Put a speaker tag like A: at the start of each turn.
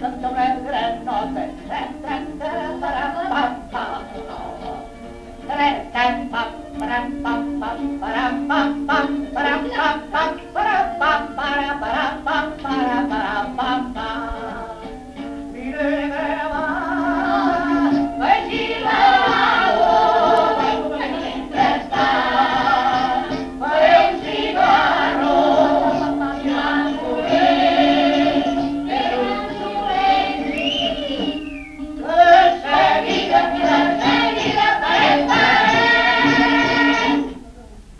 A: canto nel gran notte, tre, tre, tre, para, pa, pa, tre, tre, pa, para, pa, pa, para, pa,